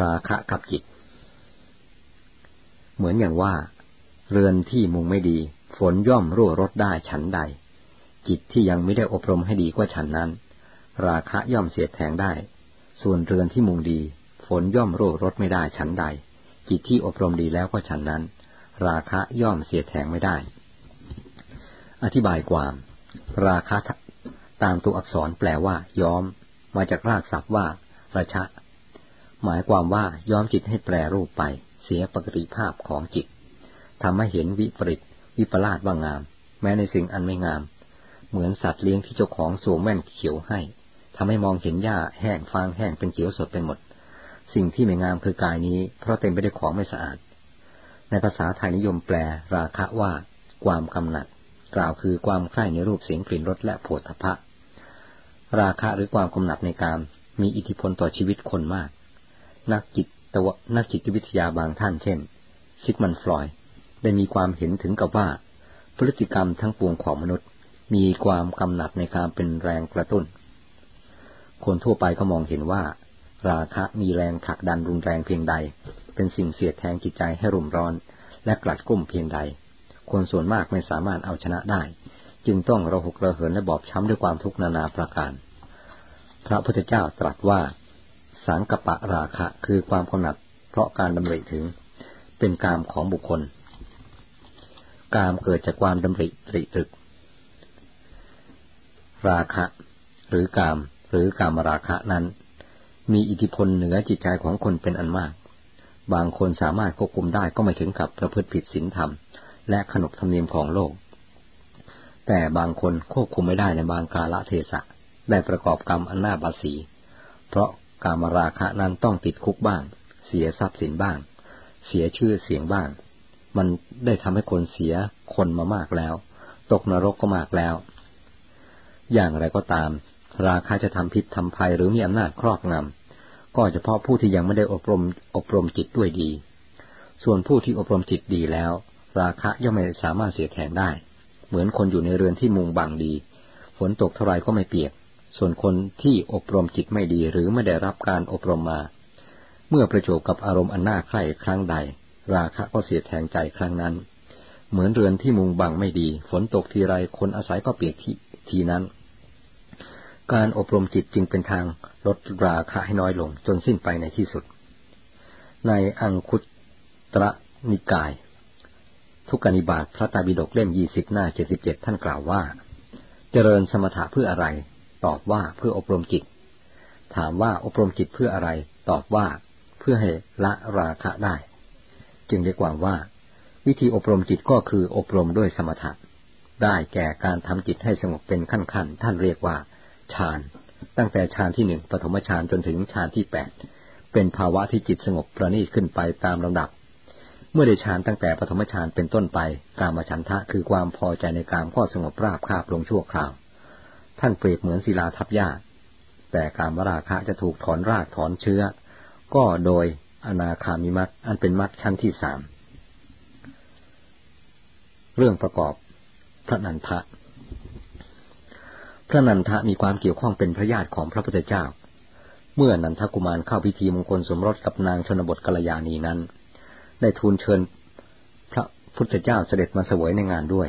ราคะกับจิต เหมือนอย่างว่า เรือนที่มุงไม่ดี ฝนย่อมรั่วรดได้ฉันใด จิตที่ยังไม่ได้อบรมให้ดีกว่าฉันนั้น ราคะย่อมเสียแทงได้ ส่วนเรือนที่มุงดี ฝนย่อมรั่วรดไม่ได้ฉันใด จิตที่อบรมดีแล้วก็ฉันนั้น ราคะย่อมเสียแทงไม่ได้ อธิบายความ ราคะตามตัวอักษรแปลว่า ย้อม มาจากรากศัพท์ว่า ระชะ หมายความว่าย้อมจิตให้แปรรูปไป เสียปกติภาพของจิตทำให้เห็นวิปริตวิปลาสว่างาม แม้ในสิ่งอันไม่งาม เหมือนสัตว์เลี้ยงที่เจ้าของสวมแว่นเขียวให้ทำให้มองเห็นหญ้าแห้งฟางแห้งเป็นเขียวสดไปหมด สิ่งที่ไม่งามคือกายนี้ เพราะเต็มไปด้วยของไม่สะอาด ในภาษาไทยนิยมแปลราคะว่า ความกำหนัด กล่าวคือความใคร่ในรูปเสียงกลิ่นรสและโผฏฐพะราคะหรือความกำหนัดในการมีอิทธิพลต่อชีวิตคนมาก นักจิตวนักจิตวิทยาบางท่านเช่น ซิกมันฟลอย ได้มีความเห็นถึงกับว่า พฤติกรรมทั้งปวงของมนุษย์ มีความกำหนัดในการเป็นแรงกระตุ้น คนทั่วไปก็มองเห็นว่า ราคะมีแรงผลักดันรุนแรงเพียงใด เป็นสิ่งเสียดแทงจิตใจให้รุ่มร้อน และกลัดกลุ่มเพียงใด คนส่วนมากไม่สามารถเอาชนะได้ จึงต้องระหกระเหินและบอบช้ำด้วยความทุกข์นานาประการ พระพุทธเจ้าตรัสว่า สังกปะราคะ คือความกำหนัด เพราะการดำริถึง เป็นกามของบุคคล กามเกิดจากความดำริตริตรึก ราคะ หรือกาม หรือกามราคะนั้น มีอิทธิพลเหนือจิตใจของคนเป็นอันมาก บางคนสามารถควบคุมได้ก็ไม่ถึงกับประพฤติผิดศีลธรรม และขนบธรรมเนียมของโลก แต่บางคนควบคุมไม่ได้ในบางกาลเทศะได้ประกอบกรรมอันน่าบาสี เพราะ กามราคะนั้นต้องติดคุกบ้าง เสียทรัพย์สินบ้าง เสียชื่อเสียงบ้าง มันได้ทำให้คนเสียคนมามากแล้ว ตกนรกก็มากแล้ว อย่างไรก็ตาม ราคะจะทำพิษทำภัยหรือมีอำนาจครอบงำก็เฉพาะผู้ที่ยังไม่ได้อบรมอบรมจิตด้วยดี ส่วนผู้ที่อบรมจิตดีแล้ว ราคะย่อมไม่สามารถเสียแทนได้ เหมือนคนอยู่ในเรือนที่มุงบังดี ฝนตกเท่าไรก็ไม่เปียก ส่วนคนที่อบรมจิตไม่ดีหรือไม่ได้รับการอบรมมา เมื่อประโจบกับอารมณ์อันน่าใคร่ครั้งใด ราคะก็เสียแทงใจครั้งนั้น เหมือนเรือนที่มุงบังไม่ดี ฝนตกทีไรคนอาศัยก็เปียกที่ทีนั้น การอบรมจิตจึงเป็นทางลดราคะให้น้อยลงจนสิ้นไปในที่สุด ในอังคุตระนิกาย ทุกกนิบาตพระตาบิดกเล่มยี่สิบหน้าเจ็ดสิบเจ็ดท่านกล่าวว่า เจริญสมถะเพื่ออะไร ตอบว่าเพื่ออบรมจิต ถามว่าอบรมจิตเพื่ออะไร ตอบว่าเพื่อให้ละราคะได้ จึงได้กว่าว่า วิธีอบรมจิตก็คืออบรมด้วยสมถะ ได้แก่การทำจิตให้สงบเป็นขั้นขั้นท่านเรียกว่าฌาน ตั้งแต่ฌานที่หนึ่งปฐมฌานจนถึงฌานที่แปดเป็นภาวะที่จิตสงบประณีตขึ้นไปตามลำดับ เมื่อได้ฌานตั้งแต่ปฐมฌานเป็นต้นไป กามฉันทะคือความพอใจในกามก็สงบราบคาบลงชั่วคราว ท่านเปรียบเหมือนศิลาทับหญ้า แต่การมราคะจะถูกถอนรากถอนเชื้อ ก็โดยอนาคามิมัตอันเป็นมัตชั้นที่สาม เรื่องประกอบพระนันทะ พระนันทะมีความเกี่ยวข้องเป็นพระญาติของพระพุทธเจ้า เมื่อนันทกุมารเข้าพิธีมงคลสมรสกับนางชนบทกัลยาณีนั้น ได้ทูลเชิญพระพุทธเจ้าเสด็จมาเสวยในงานด้วย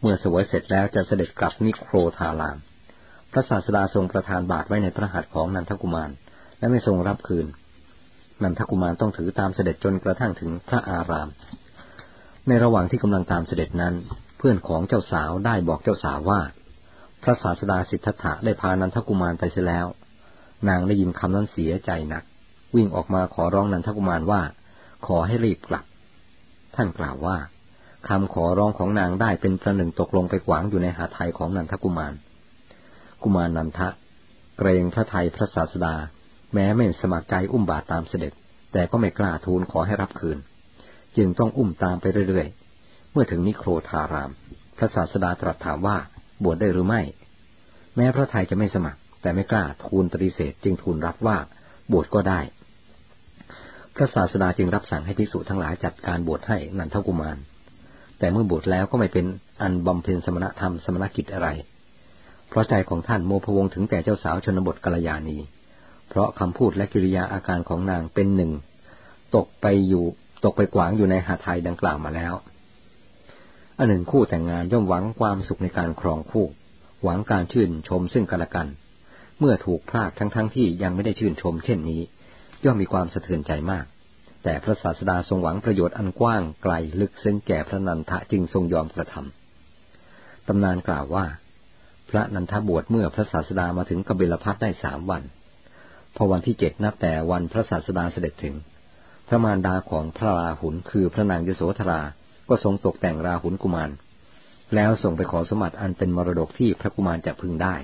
เมื่อเสวยเสร็จแล้วจะเสด็จกลับนิโครธาราม ระศาสดาทรงประทานบาตรไว้ในพระหัตถ์ของนันทกุมาร และไม่ทรงรับคืน นันทกุมารต้องถือตามเสด็จจนกระทั่งถึงพระอาราม ในระหว่างที่กำลังตามเสด็จนั้น เพื่อนของเจ้าสาวได้บอกเจ้าสาวว่า พระศาสดาสิทธัตถะได้พานันทกุมารไปเสียแล้ว นางได้ยินคำนั้นเสียใจหนัก วิ่งออกมาขอร้องนันทกุมารว่า ขอให้รีบกลับ ท่านกล่าวว่าคำขอร้องของนางได้เป็นประหนึ่งตกลงไปขวางอยู่ในหาไทยของนันทกุมาร กุมารนันทะ เกรงพระไทยพระศาสดา แม้ไม่สมัครใจอุ้มบาตรตามเสด็จ แต่ก็ไม่กล้าทูลขอให้รับคืน จึงต้องอุ้มตามไปเรื่อยๆ เมื่อถึงนิโครธาราม พระศาสดาตรัสถามว่าบวชได้หรือไม่ แม้พระไทยจะไม่สมัคร แต่ไม่กล้าทูลปฏิเสธ จึงทูลรับว่าบวชก็ได้ พระศาสดาจึงรับสั่งให้ภิกษุทั้งหลายจัดการบวชให้นันทกุมาร แต่เมื่อบวชแล้วก็ไม่เป็นอันบำเพ็ญสมณธรรมสมณกิจอะไร เพราะใจของท่านโมพวงถึงแต่เจ้าสาวชนบทกัลยาณี เพราะคำพูดและกิริยาอาการของนางเป็นหนึ่ง ตกไปอยู่ตกไปขวางอยู่ในหาไทยดังกล่าวมาแล้วอันหนึ่งคู่แต่งงานย่อมหวังความสุขในการครองคู่ หวังการชื่นชมซึ่งกันและกัน เมื่อถูกพลาดทั้งๆทที่ยังไม่ได้ชื่นชมเช่นนี้ ย่อมมีความสะเทือนใจมาก แต่พระศาสดาทรงหวังประโยชน์อันกว้างไกลลึกซึ้งแก่พระนันทะจึงทรงยอมกระทำตำนานกล่าวว่า พระนันทบวชเมื่อพระศาสดามาถึงกบิลพัทได้สามวัน พอวันที่เจ็ดนับแต่วันพระศาสดาเสด็จถึง พระมารดาของพระราหุลคือพระนางยโสธรา ก็ทรงตกแต่งราหุลกุมาร แล้วส่งไปขอสมบัติอันเป็นมรดกที่พระกุมารจะพึงได้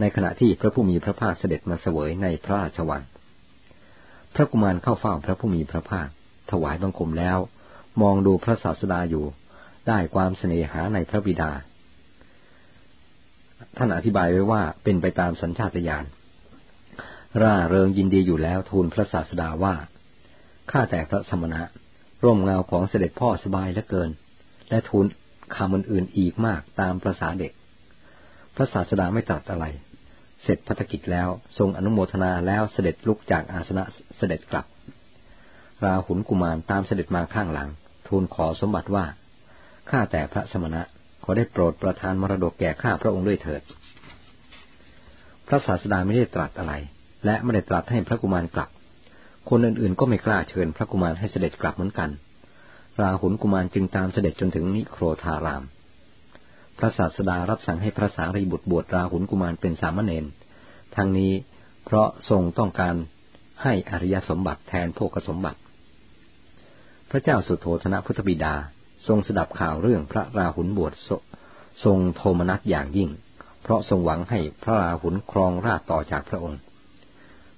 ในขณะที่พระผู้มีพระภาคเสด็จมาเสวยในพระราชวัง พระกุมารเข้าเฝ้าพระผู้มีพระภาค ถวายบังคมแล้ว มองดูพระศาสดาอยู่ ได้ความเสน่หาในพระบิดา ท่านอธิบายไว้ว่าเป็นไปตามสัญชาตญาณร่าเริงยินดีอยู่แล้วทูลพระศาสดาว่า ข้าแต่พระสมณะ ร่มเงาของเสด็จพ่อสบายเหลือเกิน และทูลคำอื่นๆอีกมากตามประษาเด็ก พระศาสดาไม่ตรัสอะไร เสร็จพัฒกิจแล้วทรงอนุโมทนาแล้วเสด็จลุกจากอาสนะเสด็จกลับ ราหุลกุมารตามเสด็จมาข้างหลัง ทูลขอสมบัติว่า ข้าแต่พระสมณะ ขอได้โปรดประทานมรดกแก่ข้าพระองค์ด้วยเถิด พระศาสดาไม่ได้ตรัสอะไร และไม่ได้ตรัสให้พระกุมารกลับ คนอื่นๆก็ไม่กล้าเชิญพระกุมารให้เสด็จกลับเหมือนกัน ราหุลกุมารจึงตามเสด็จจนถึงนิโครธาราม พระศาสดารับสั่งให้พระสารีบุตรบวชราหุลกุมารเป็นสามเณร ทั้งนี้เพราะทรงต้องการให้อริยสมบัติแทนโภคสมบัติ พระเจ้าสุโธธนะพุทธบิดา ทรงสดับข่าวเรื่องพระราหุลบวชทรงโทมนัสอย่างยิ่ง เพราะทรงหวังให้พระราหุลครองราชต่อจากพระองค์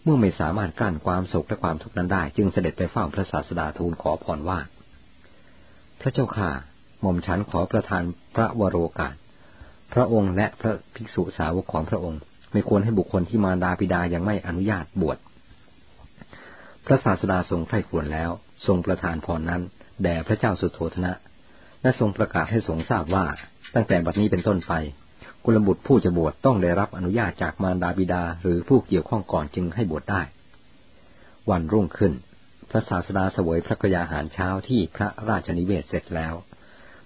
เมื่อไม่สามารถกั้นความโศกและความทุกข์นั้นได้ จึงเสด็จไปเฝ้าพระศาสดาทูลขอพรว่า พระเจ้าข่าหม่อมฉันขอประทานพระวโรกาส พระองค์และพระภิกษุสาวกของพระองค์ ไม่ควรให้บุคคลที่มารดาบิดายังไม่อนุญาตบวช พระศาสดาทรงใคร่ควรแล้ว ทรงประทานพรนั้นแด่พระเจ้าสุโธธนะ และทรงประกาศให้สงทราบว่า ตั้งแต่บัดนี้เป็นต้นไป กุลบุตรผู้จะบวชต้องได้รับอนุญาตจากมารดาบิดาหรือผู้เกี่ยวข้องก่อนจึงให้บวชได้ วันรุ่งขึ้น พระศาสดาเสวยพระกยาหารเช้าที่พระราชนิเวศเสร็จแล้ว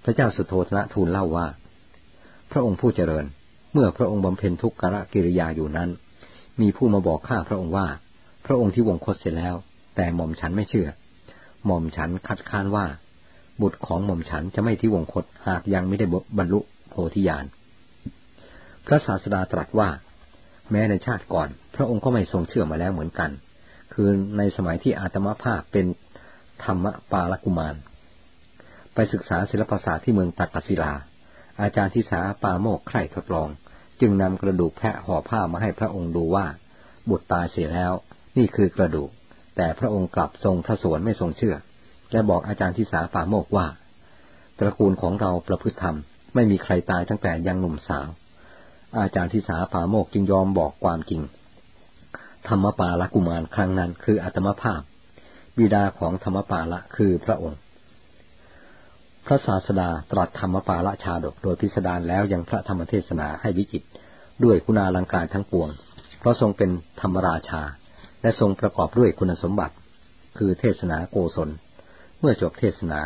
พระเจ้าสุโธทนะทูลเล่าว่า พระองค์ผู้เจริญ เมื่อพระองค์บำเพ็ญทุกขกิริยาอยู่นั้น มีผู้มาบอกข้าพระองค์ว่า พระองค์ที่วงคตเสร็จแล้ว แต่หม่อมฉันไม่เชื่อ หม่อมฉันคัดค้านว่า บุตรของหม่อมฉันจะไม่ที่วงคตหากยังไม่ได้บรรลุโพธิญาณ พระศาสดาตรัสว่า แม้ในชาติก่อน พระองค์ก็ไม่ทรงเชื่อมาแล้วเหมือนกัน คือในสมัยที่อาตมาภาพเป็นธรรมปาลกุมาร ไปศึกษาศิลปศาสตร์ที่เมืองตักกศิลา อาจารย์ทิสาปาโมกใคร่ทดลอง จึงนำกระดูกแพะห่อผ้ามาให้พระองค์ดูว่า บุตรตายเสียแล้ว นี่คือกระดูก แต่พระองค์กลับทรงพระสวนไม่ทรงเชื่อ และบอกอาจารย์ทิสาปาโมกว่า ตระกูลของเราประพฤติธรรมไม่มีใครตายตั้งแต่ยังหนุ่มสาว อาจารย์ทิสาผาโมกจึงยอมบอกความจริง ธรรมปาละกุมารครั้งนั้นคืออัตมภาพ บิดาของธรรมปาละคือพระองค์ พระศาสดาตรัสธรรมปาละชาดกโดยพิสดารแล้วยังพระธรรมเทศนาให้วิจิตด้วยคุณาลังการทั้งปวง เพราะทรงเป็นธรรมราชา และทรงประกอบด้วยคุณสมบัติ คือเทศนาโกศล เมื่อจบเทศนา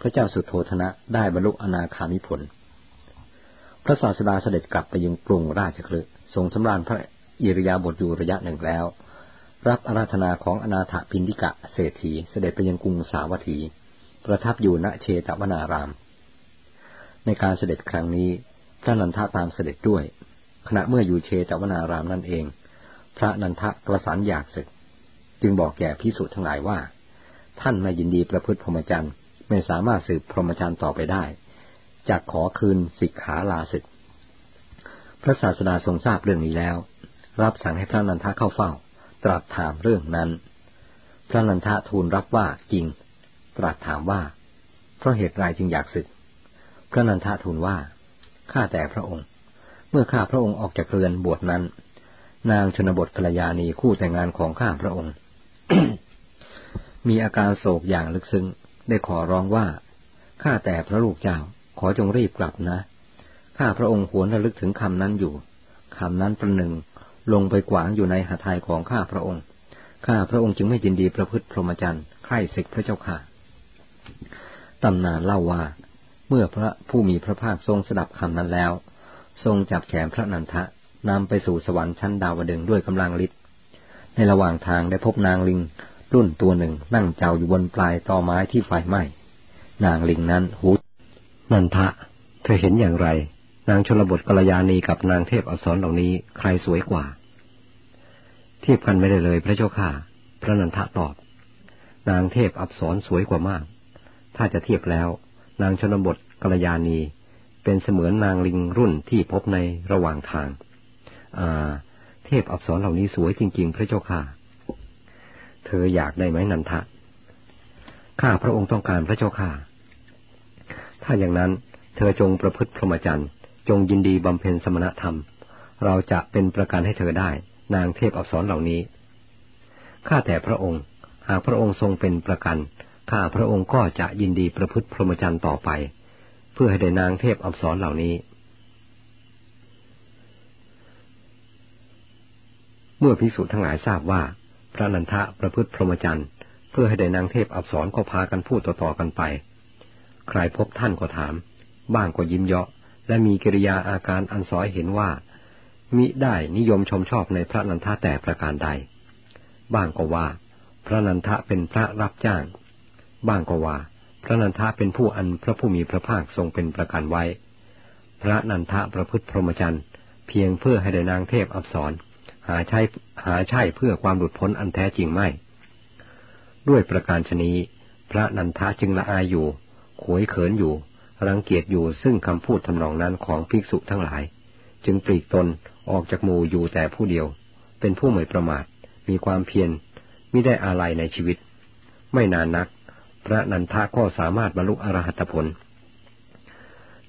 พระเจ้าสุโธธนะได้บรรลุอนาคามิผล พระศาสดาเสด็จกลับไปยังกรุงราชคลึทรงสำราญพระอิริยาบถอยู่ระยะหนึ่งแล้ว รับอาราธนาของอนาถปินดิกะเศรษฐีเสด็จไปยังกรุงสาวัตถี ประทับอยู่ณเชตวนาราม ในการเสด็จครั้งนี้พระนันทะตามเสด็จด้วย ขณะเมื่ออยู่เชตวนารามนั่นเอง พระนันทะกระสันอยากศึก จึงบอกแก่พิสุทั้งหลายว่า ท่านไม่ยินดีประพฤติพรหมจรรย์ไม่สามารถสืบพรหมจรรย์ต่อไปได้จะขอคืนสิกขาลาศึก พระศาสดาทรงทราบเรื่องนี้แล้ว รับสั่งให้พระนันทะเข้าเฝ้า ตรัสถามเรื่องนั้น พระนันทะทูลรับว่าจริง ตรัสถามว่า เพราะเหตุไรจึงอยากศึก พระนันทะทูลว่าข้าแต่พระองค์ เมื่อข้าพระองค์ออกจากเรือนบวชนั้น นางชนบทภรรยานีคู่แต่งงานของข้าพระองค์ มีอาการโศกอย่างลึกซึ้ง ได้ขอร้องว่า ข้าแต่พระลูกเจ้า ขอจงรีบกลับนะ ข้าพระองค์หวนระลึกถึงคำนั้นอยู่ คำนั้นประหนึ่ง ลงไปขวางอยู่ในหาไทยของข้าพระองค์ ข้าพระองค์จึงไม่ยินดีประพฤติพรหมจรรย์ใคร่ศึกพระเจ้าค่ะ ตำนานเล่าว่า เมื่อพระผู้มีพระภาคทรงสดับคำนั้นแล้ว ทรงจับแขนพระนันทะนำไปสู่สวรรค์ชั้นดาวดึงด้วยกำลังฤทธิ์ในระหว่างทางได้พบนางลิง รุ่นตัวหนึ่งนั่งเจ้าอยู่บนปลายตอไม้ที่ไฟไหม้ นางลิงนั้นหูนันทะ เธอเห็นอย่างไร นางชลบทกัลยาณีกับนางเทพอักษรเหล่านี้ใครสวยกว่า เทียบกันไม่ได้เลยพระเจ้าค่ะ พระนันทะตอบ นางเทพอักษรสวยกว่ามาก ถ้าจะเทียบแล้ว นางชนบทกัลยาณีเป็นเสมือนนางลิงรุ่นที่พบในระหว่างทาง อ่า เทพอักษรเหล่านี้สวยจริง ๆ พระเจ้าค่ะ เธออยากได้ไหมนันทะ ข้าพระองค์ต้องการพระเจ้าค่ะ ถ้าอย่างนั้นเธอจงประพฤติพรหมจรรย์ จงยินดีบำเพ็ญสมณธรรม เราจะเป็นประกันให้เธอได้ นางเทพอักษรเหล่านี้ ข้าแต่พระองค์ หากพระองค์ทรงเป็นประกัน ข้าพระองค์ก็จะยินดีประพฤติพรหมจรรย์ต่อไป เพื่อให้ได้นางเทพอักษรเหล่านี้เมื่อภิกษุทั้งหลายทราบว่า พระนันทะประพฤติพรหมจรรย์ เพื่อให้ได้นางเทพอับสรก็พากันพูดต่อๆกันไป ใครพบท่านก็ถาม บ้างก็ยิ้มเยาะ และมีกิริยาอาการอันสอยเห็นว่า มิได้นิยมชมชอบในพระนันทะแต่ประการใด บ้างก็ว่า พระนันทะเป็นพระรับจ้าง บ้างก็ว่า พระนันทะเป็นผู้อันพระผู้มีพระภาคทรงเป็นประกันไว้ พระนันทะประพฤติพรหมจรรย์เพียงเพื่อให้ได้นางเทพอับสร หาใช่หาใช่เพื่อความหลุดพ้นอันแท้จริงไม่ ด้วยประการชนีพระนันทะจึงละอายอยู่ ขวยเขินอยู่ รังเกียจอยู่ซึ่งคำพูดทำนองนั้นของภิกษุทั้งหลาย จึงปลีกตนออกจากหมู่อยู่แต่ผู้เดียว เป็นผู้ไม่ประมาท มีความเพียรม่ได้อะไรในชีวิต ไม่นานนัก พระนันทะก็สามารถบรรลุอรหัตผล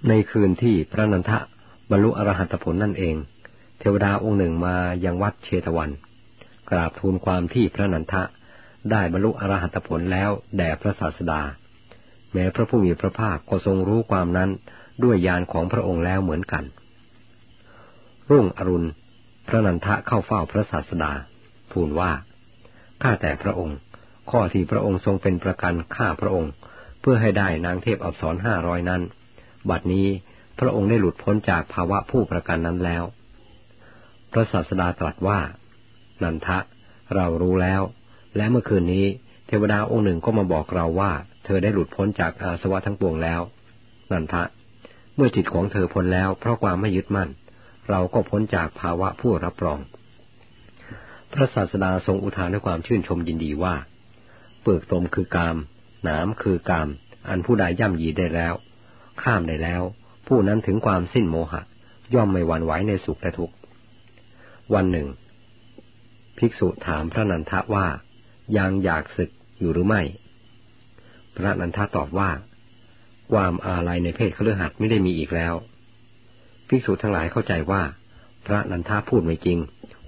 ในคืนที่พระนันทะบรรลุอรหัตผลนั่นเอง ทวดาองค์หนึ่งมายังวัดเชตวัน กราบทูลความที่พระนันทะได้บรรลุอรหัตผลแล้วแด่พระศาสดา แม้พระผู้มีพระภาคก็ทรงรู้ความนั้นด้วยญาณของพระองค์แล้วเหมือนกัน รุ่งอรุณ พระนันทะเข้าเฝ้าพระศาสดา ทูลว่า ข้าแต่พระองค์ ข้อที่พระองค์ทรงเป็นประกันข้าพระองค์ เพื่อให้ได้นางเทพอับสรห้าร้อยนั้น บัดนี้พระองค์ได้หลุดพ้นจากภาวะผู้ประกันนั้นแล้ว พระศาสดาตรัสว่า นันทะ เรารู้แล้ว และเมื่อคืนนี้ เทวดาองค์หนึ่งก็มาบอกเราว่า เธอได้หลุดพ้นจากอาสวะทั้งปวงแล้ว นันทะ เมื่อจิตของเธอพ้นแล้ว เพราะความไม่ยึดมั่น เราก็พ้นจากภาวะผู้รับรอง พระศาสดาทรงอุทานด้วยความชื่นชมยินดีว่า เปลือกตมคือกาม หนามคือกาม อันผู้ใดย่ำยีได้แล้ว ข้ามได้แล้ว ผู้นั้นถึงความสิ้นโมหะ ย่อมไม่หวั่นไหวในสุขและทุกข์ วันหนึ่ง ภิกษุถามพระนันทะว่า ยังอยากศึกอยู่หรือไม่ พระนันทะตอบว่า ความอาลัยในเพศเครือขัดไม่ได้มีอีกแล้ว ภิกษุทั้งหลายเข้าใจว่า พระนันทะพูดไม่จริง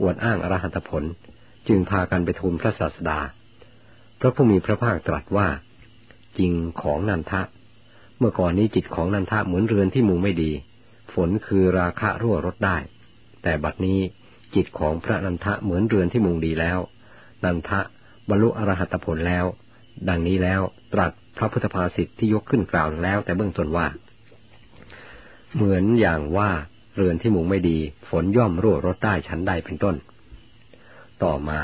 อวดอ้างอรหัตผล จึงพากันไปทูลพระศาสดา พระผู้มีพระภาคตรัสว่า จริงของนันทะ เมื่อก่อนนี้จิตของนันทะเหมือนเรือนที่มุงไม่ดี ฝนคือราคะรั่วรถได้แต่บัดนี้ จิตของพระนันทะเหมือนเรือนที่มุงดีแล้ว นันทะบรรลุอรหัตผลแล้ว ดังนี้แล้วตรัสพระพุทธภาษิตที่ยกขึ้นกล่าวแล้ว แต่เบื้องต้นว่า เหมือนอย่างว่าเรือนที่มุงไม่ดี ฝนย่อมรั่วรถได้ชั้นใดเป็นต้น ต่อมา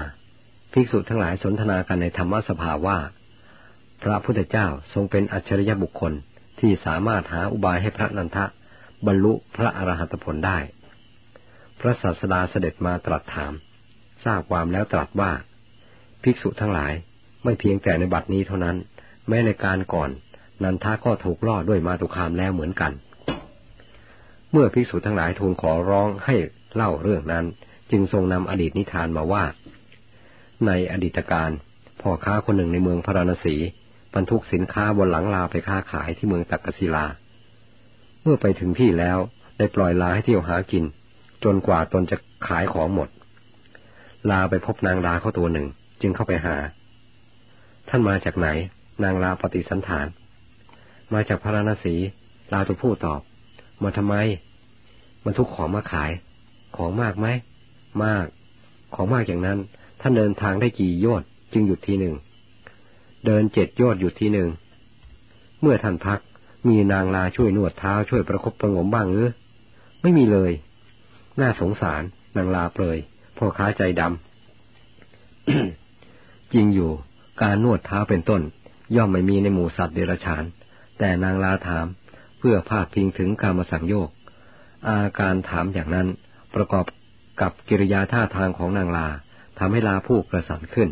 ภิกษุทั้งหลายสนทนากันในธรรมสภาว่า พระพุทธเจ้าทรงเป็นอัจฉริยบุคคลที่สามารถหาอุบายให้พระนันทะ บรรลุพระอรหัตผลได้ พระศาสดาเสด็จมาตรัสถาม ทราบความแล้วตรัสว่า ภิกษุทั้งหลายไม่เพียงแต่ในบัดนี้เท่านั้น แม้ในการก่อน นันทาก็ถูกล่อด้วยมาตุคามแล้วเหมือนกัน เมื่อภิกษุทั้งหลายทูลขอร้องให้เล่าเรื่องนั้น จึงทรงนำอดีตนิทานมาว่า ในอดีตการพ่อค้าคนหนึ่งในเมืองพาราณสีบรรทุกสินค้าบนหลังลาไปค้าขายที่เมืองตักกศิลา เมื่อไปถึงที่แล้วได้ปล่อยลาให้เที่ยวหากิน จนกว่าตนจะขายของหมด ลาไปพบนางลาเขาตัวหนึ่ง จึงเข้าไปหา ท่านมาจากไหน นางลาปฏิสันฐาน มาจากพระราณสีลาตัวผู้ตอบ มาทำไม มันทุกของมาขาย ของมากไหม มาก ของมากอย่างนั้น ท่านเดินทางได้กี่โยชน์จึงหยุดทีหนึ่ง เดินเจ็ดโยชน์หยุดทีหนึ่ง เมื่อท่านพักมีนางลาช่วยนวดเท้าช่วยประคบประงมบ้างหรือไม่มีเลย น่าสงสารนางลาเปลยพ่อค้าใจดำจริงอยู่ การนวดเท้าเป็นต้น ย่อมไม่มีในหมู่สัตว์เดรัจฉาน แต่นางลาถามเพื่อพาดพิงถึงการมาสังโยก อาการถามอย่างนั้นประกอบกับกิริยาท่าทางของนางลาทำให้ลาผู้กระสันขึ้น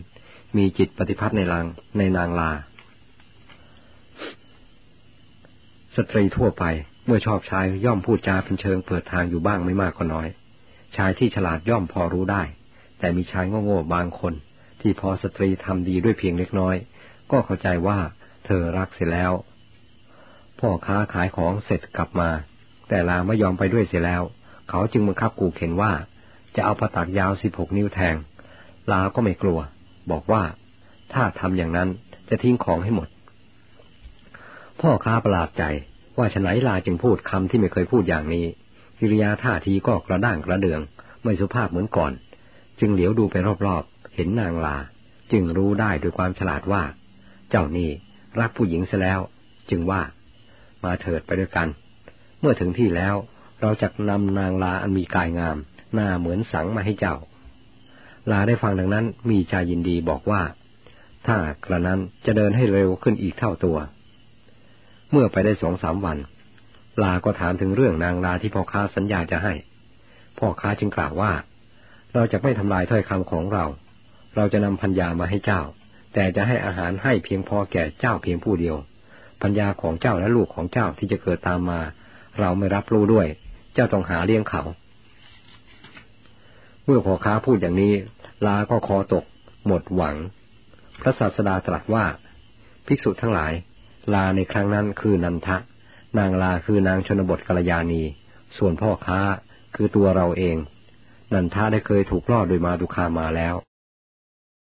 มีจิตปฏิพัทธ์ในลางในนางลา สตรีทั่วไป มื่อชอบชายย่อมพูดจาเป็นเชิงเปิดทางอยู่บ้างไม่มากก็น้อย ชายที่ฉลาดย่อมพอรู้ได้ แต่มีชายโง่ๆบางคน ที่พอสตรีทำดีด้วยเพียงเล็กน้อย ก็เข้าใจว่าเธอรักเสียแล้ว พ่อค้าขายของเสร็จกลับมา แต่ลาไม่ยอมไปด้วยเสียแล้ว เขาจึงบังคับกูเข็นว่า จะเอาประตักยาวสิบหกนิ้วแทง ลาก็ไม่กลัว บอกว่า ถ้าทำอย่างนั้นจะทิ้งของให้หมด พ่อค้าประหลาดใจ ว่าฉนัยลาจึงพูดคำที่ไม่เคยพูดอย่างนี้กิริยาท่าทีก็กระด้างกระเดือง ไม่สุภาพเหมือนก่อน จึงเหลียวดูไปรอบๆ เห็นนางลา จึงรู้ได้ด้วยความฉลาดว่า เจ้านี่รักผู้หญิงเสียแล้ว จึงว่า มาเถิดไปด้วยกัน เมื่อถึงที่แล้วเราจะนำนางลาอันมีกายงาม หน้าเหมือนสังมาให้เจ้า ลาได้ฟังดังนั้นมีใจยินดีบอกว่า ถ้ากระนั้นจะเดินให้เร็วขึ้นอีกเท่าตัว เมื่อไปได้สองสามวัน ลาก็ถามถึงเรื่องนางลาที่พ่อค้าสัญญาจะให้ พ่อค้าจึงกล่าวว่า เราจะไม่ทำลายถ้อยคำของเรา เราจะนำพัญญามาให้เจ้า แต่จะให้อาหารให้เพียงพอแก่เจ้าเพียงผู้เดียว พัญญาของเจ้าและลูกของเจ้าที่จะเกิดตามมา เราไม่รับรู้ด้วย เจ้าต้องหาเลี้ยงเขา เมื่อพ่อค้าพูดอย่างนี้ ลาก็คอตก หมดหวัง พระศาสดาตรัสว่า ภิกษุทั้งหลาย ลาในครั้งนั้นคือนันทะ นางลาคือนางชนบทกัลยาณี ส่วนพ่อค้าคือตัวเราเอง นันทะได้เคยถูกล่อโดยมาดุคามาแล้ว